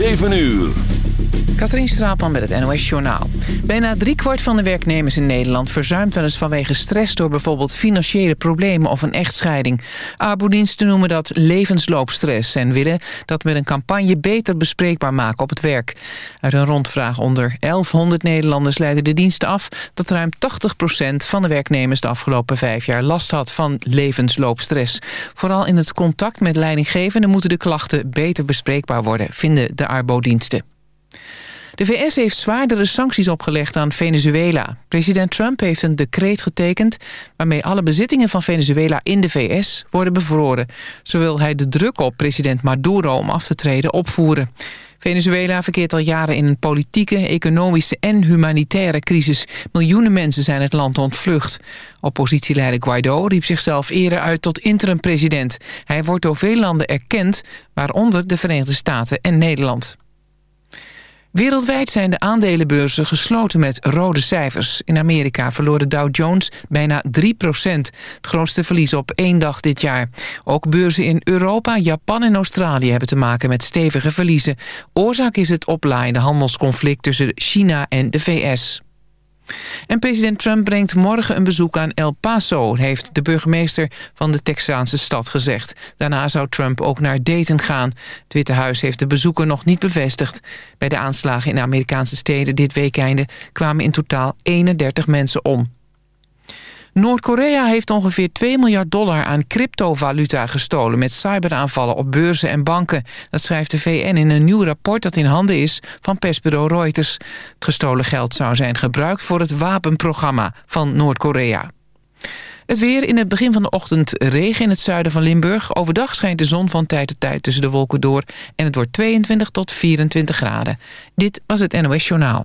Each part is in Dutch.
7 uur. Katrien Straatman met het NOS Journaal. Bijna driekwart van de werknemers in Nederland verzuimt wel eens vanwege stress... door bijvoorbeeld financiële problemen of een echtscheiding. Arbodiensten noemen dat levensloopstress... en willen dat met een campagne beter bespreekbaar maken op het werk. Uit een rondvraag onder 1100 Nederlanders leidde de diensten af... dat ruim 80% van de werknemers de afgelopen vijf jaar last had van levensloopstress. Vooral in het contact met leidinggevenden moeten de klachten beter bespreekbaar worden... vinden de arbodiensten. De VS heeft zwaardere sancties opgelegd aan Venezuela. President Trump heeft een decreet getekend... waarmee alle bezittingen van Venezuela in de VS worden bevroren. Zo wil hij de druk op president Maduro om af te treden opvoeren. Venezuela verkeert al jaren in een politieke, economische en humanitaire crisis. Miljoenen mensen zijn het land ontvlucht. Oppositieleider Guaido riep zichzelf eerder uit tot interim-president. Hij wordt door veel landen erkend, waaronder de Verenigde Staten en Nederland. Wereldwijd zijn de aandelenbeurzen gesloten met rode cijfers. In Amerika verloor de Dow Jones bijna 3% Het grootste verlies op één dag dit jaar. Ook beurzen in Europa, Japan en Australië hebben te maken met stevige verliezen. Oorzaak is het oplaaiende handelsconflict tussen China en de VS. En president Trump brengt morgen een bezoek aan El Paso... heeft de burgemeester van de Texaanse stad gezegd. Daarna zou Trump ook naar Dayton gaan. Het Witte Huis heeft de bezoeker nog niet bevestigd. Bij de aanslagen in de Amerikaanse steden dit weekende... kwamen in totaal 31 mensen om. Noord-Korea heeft ongeveer 2 miljard dollar aan cryptovaluta gestolen... met cyberaanvallen op beurzen en banken. Dat schrijft de VN in een nieuw rapport dat in handen is van persbureau Reuters. Het gestolen geld zou zijn gebruikt voor het wapenprogramma van Noord-Korea. Het weer in het begin van de ochtend regen in het zuiden van Limburg. Overdag schijnt de zon van tijd tot tijd tussen de wolken door... en het wordt 22 tot 24 graden. Dit was het NOS Journaal.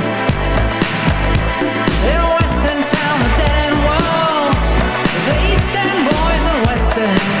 said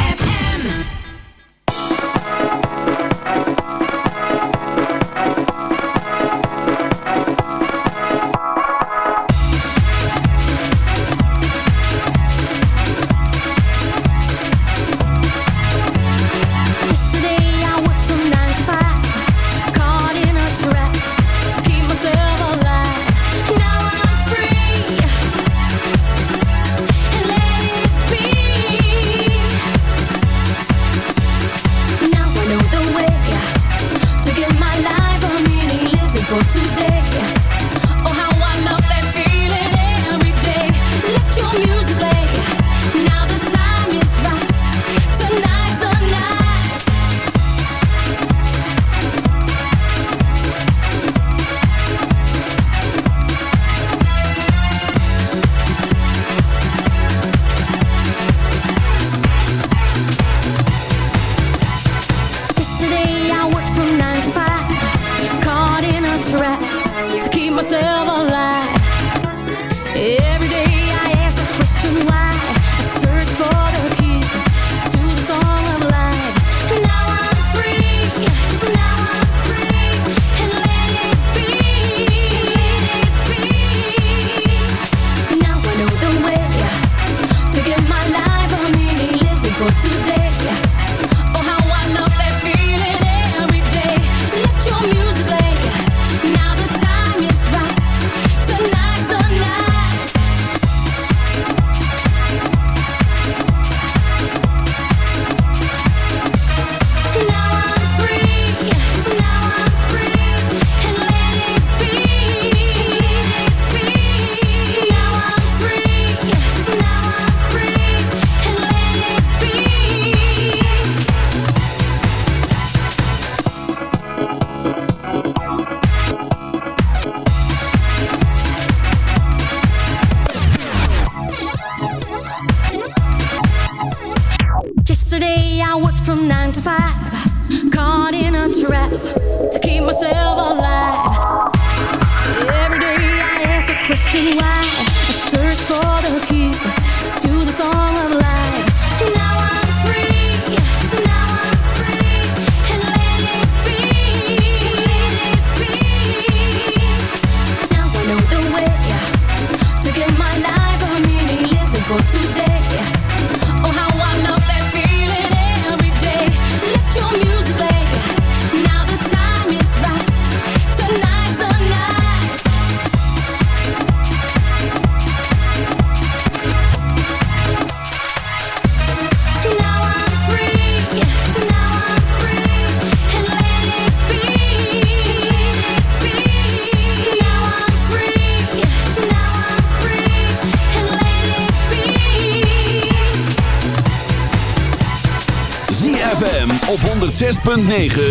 9.